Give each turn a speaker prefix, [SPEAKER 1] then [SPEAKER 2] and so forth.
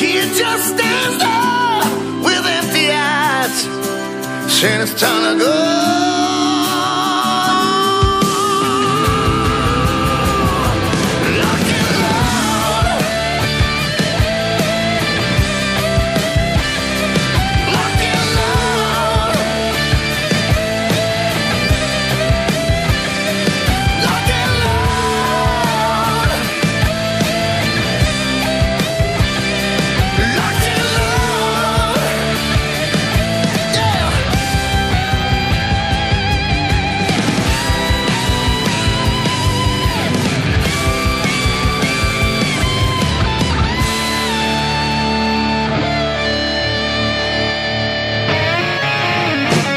[SPEAKER 1] He just stands there with empty eyes, saying it's time to go.